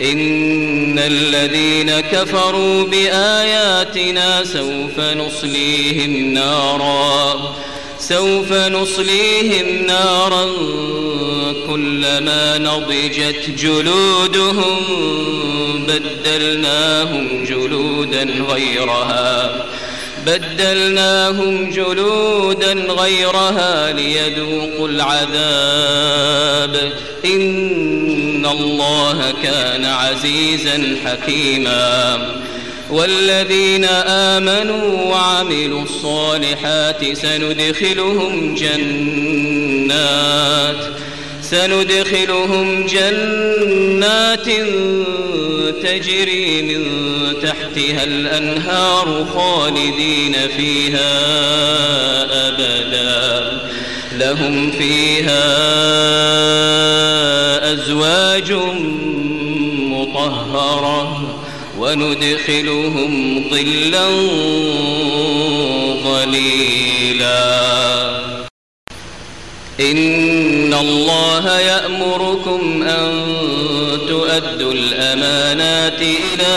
إن الذين كفروا بآياتنا سوف نصليهم نارا سوف نصليهم نارا كلما نضجت جلودهم بدلناهم جلودا غيرها بدلناهم جلودا غيرها ليذوقوا العذاب. إن الله كان عزيزا حكيما. والذين آمنوا وعملوا الصالحات سندخلهم جنات سندخلهم جنات تجري من تحتها الأنهار خالدين فيها أبدا. لهم فيها أزواج مطهرة وندخلهم ظلا ظليلا. إن الله يأمركم أن تؤدوا الأمانات إلى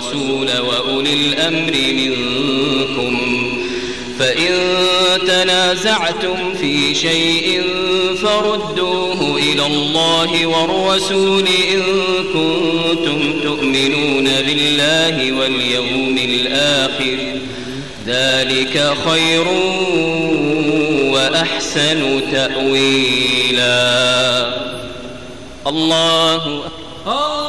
الرسول وأولي الأمر منكم. فإن تنازعتم في شيء فردوه إلى الله والرسول إن كنتم تؤمنون بالله واليوم الآخر. ذلك خير وأحسن تأويلا. الله الله